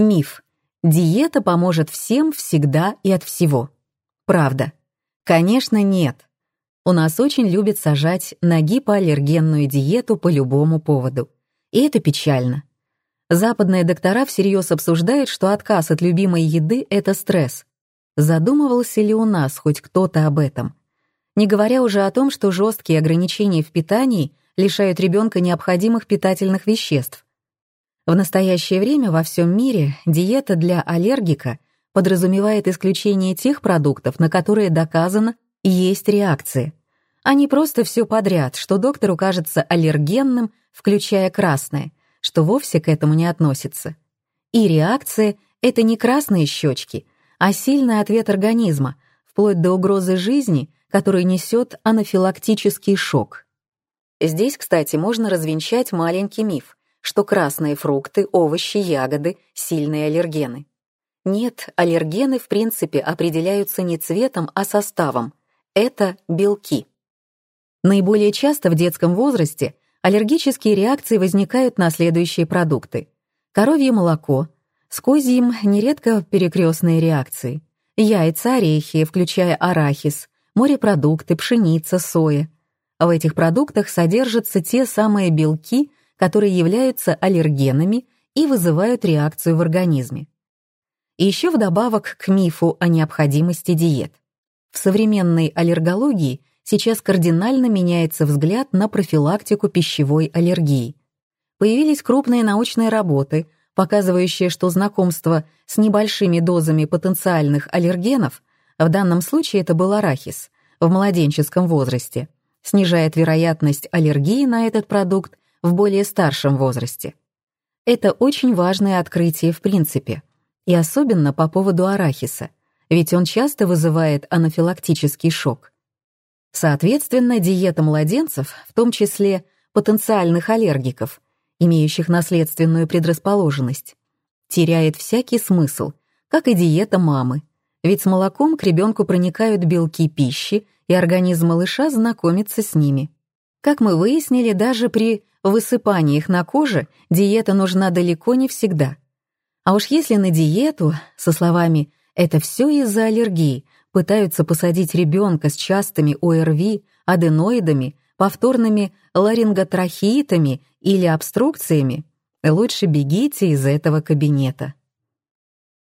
Миф. Диета поможет всем, всегда и от всего. Правда. Конечно, нет. У нас очень любят сажать на гипоаллергенную диету по любому поводу. И это печально. Западные доктора всерьез обсуждают, что отказ от любимой еды — это стресс. Задумывался ли у нас хоть кто-то об этом? Не говоря уже о том, что жесткие ограничения в питании лишают ребенка необходимых питательных веществ. В настоящее время во всем мире диета для аллергика подразумевает исключение тех продуктов, на которые доказано есть реакции, а не просто все подряд, что доктору кажется аллергенным, включая красное, что вовсе к этому не относится. И реакции — это не красные щечки, а сильный ответ организма, вплоть до угрозы жизни, который несет анафилактический шок. Здесь, кстати, можно развенчать маленький миф, что красные фрукты, овощи, ягоды — сильные аллергены. Нет, аллергены в принципе определяются не цветом, а составом. Это белки. Наиболее часто в детском возрасте аллергические реакции возникают на следующие продукты. Коровье молоко, с козьим нередко перекрестные реакции, яйца, орехи, включая арахис, морепродукты, пшеница, соя. В этих продуктах содержатся те самые белки, которые являются аллергенами и вызывают реакцию в организме. Еще вдобавок к мифу о необходимости диет. В современной аллергологии сейчас кардинально меняется взгляд на профилактику пищевой аллергии. Появились крупные научные работы, показывающие, что знакомство с небольшими дозами потенциальных аллергенов, в данном случае это был арахис, в младенческом возрасте, снижает вероятность аллергии на этот продукт в более старшем возрасте. Это очень важное открытие в принципе, и особенно по поводу арахиса, ведь он часто вызывает анафилактический шок. Соответственно, диета младенцев, в том числе потенциальных аллергиков, имеющих наследственную предрасположенность, теряет всякий смысл, как и диета мамы, ведь с молоком к ребенку проникают белки пищи, и организм малыша знакомится с ними. Как мы выяснили, даже при высыпаниях на коже диета нужна далеко не всегда. А уж если на диету, со словами «это все из-за аллергии», пытаются посадить ребенка с частыми ОРВИ, аденоидами, повторными ларинготрахеитами или обструкциями, лучше бегите из этого кабинета.